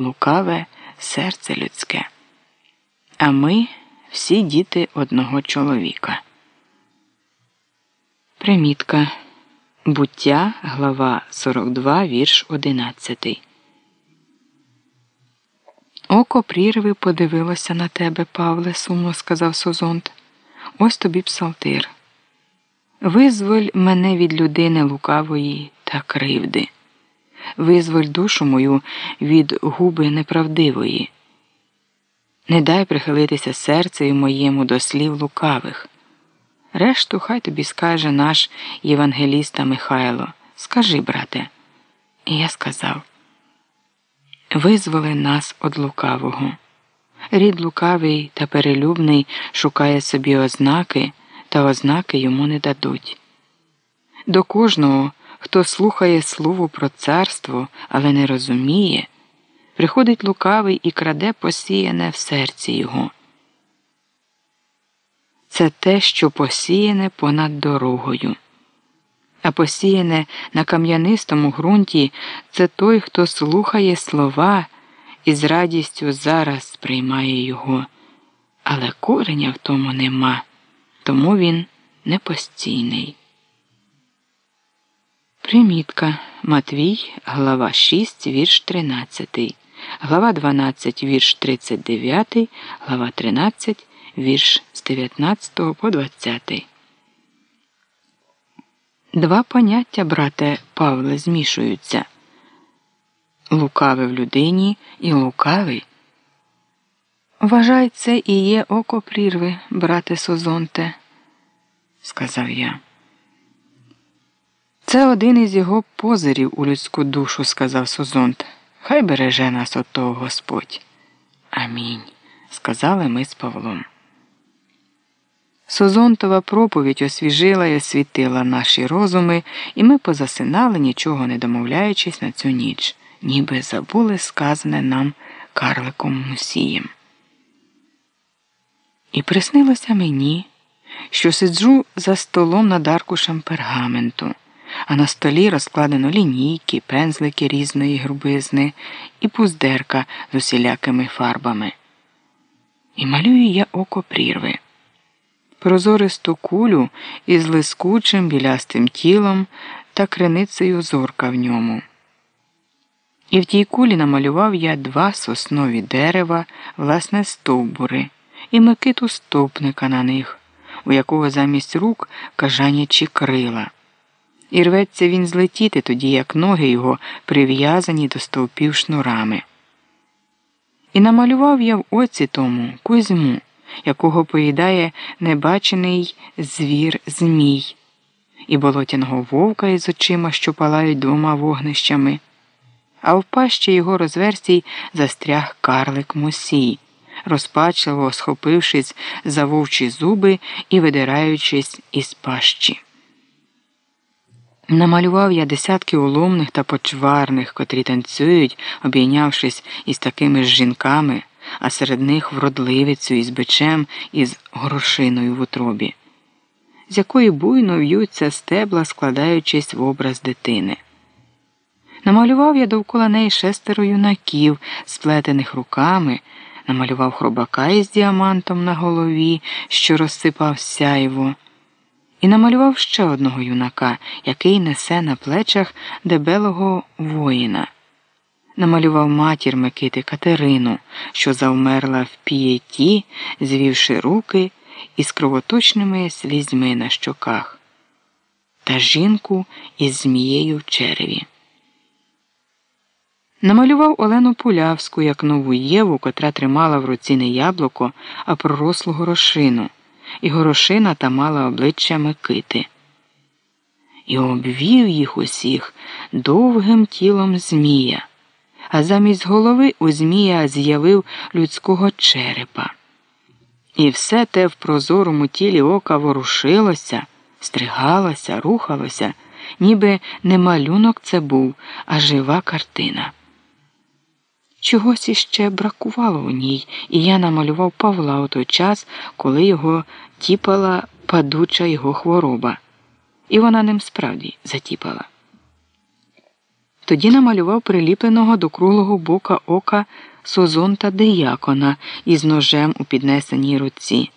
лукаве серце людське. А ми всі діти одного чоловіка. Примітка. Буття, глава 42, вірш 11. Око прірви подивилося на тебе, Павле, сумно сказав Созонт. Ось тобі псалтир. Визволь мене від людини лукавої та кривди. Визволь душу мою від губи неправдивої. Не дай прихилитися серцею моєму до слів лукавих. Решту хай тобі скаже наш євангеліста Михайло. Скажи, брате. І я сказав визволи нас од лукавого. Рід лукавий та перелюбний шукає собі ознаки, та ознаки йому не дадуть. До кожного, хто слухає слово про царство, але не розуміє, приходить лукавий і краде посіяне в серці його. Це те, що посіяне понад дорогою а посіяне на кам'янистому ґрунті це той, хто слухає слова і з радістю зараз сприймає його, але кореня в тому нема, тому він непостійний. Примітка Матвій, глава 6, вірш 13, глава 12, вірш 39, глава 13, вірш з 19 по 20. Два поняття, брате Павле, змішуються лукавий в людині і лукавий. Вважай, це і є око прірви, брате Созонте, сказав я. Це один із його позирів у людську душу, сказав Созонт. Хай береже нас от того Господь. Амінь, сказали ми з Павлом. Созонтова проповідь освіжила й освітила наші розуми, і ми позасинали, нічого не домовляючись на цю ніч, ніби забули сказане нам карликом Мусієм. І приснилося мені, що сиджу за столом над аркушем пергаменту, а на столі розкладено лінійки, пензлики різної грубизни і пуздерка з усілякими фарбами. І малюю я око прірви прозористу кулю із лискучим білястим тілом та криницею зорка в ньому. І в тій кулі намалював я два соснові дерева, власне, стовбури, і микиту стопника на них, у якого замість рук кажанячі крила. І рветься він злетіти тоді, як ноги його прив'язані до стовпів шнурами. І намалював я в оці тому Кузьму якого поїдає небачений звір Змій, і болотяного вовка із очима, що палають двома вогнищами, а в пащі його розверстій застряг карлик Мусій, розпачливо схопившись за вовчі зуби і видираючись із пащі. Намалював я десятки уломних та почварних, котрі танцюють, обійнявшись із такими ж жінками а серед них вродливицю із бичем із горошиною в утробі, з якої буйно в'ються стебла, складаючись в образ дитини. Намалював я довкола неї шестеро юнаків, сплетених руками, намалював хробака із діамантом на голові, що розсипав сяйво, і намалював ще одного юнака, який несе на плечах дебелого воїна. Намалював матір Микити Катерину, що завмерла в пієті, звівши руки із кровоточними слізьми на щоках, та жінку із змією в череві. Намалював Олену Пулявську як нову Єву, котра тримала в руці не яблуко, а пророслу горошину, і горошина та мала обличчя Микити. І обвів їх усіх довгим тілом Змія а замість голови у Змія з'явив людського черепа. І все те в прозорому тілі ока ворушилося, стригалося, рухалося, ніби не малюнок це був, а жива картина. Чогось іще бракувало у ній, і я намалював Павла у той час, коли його тіпала падуча його хвороба, і вона ним справді затіпала. Тоді намалював приліпленого до круглого бока ока созонта диякона із ножем у піднесеній руці.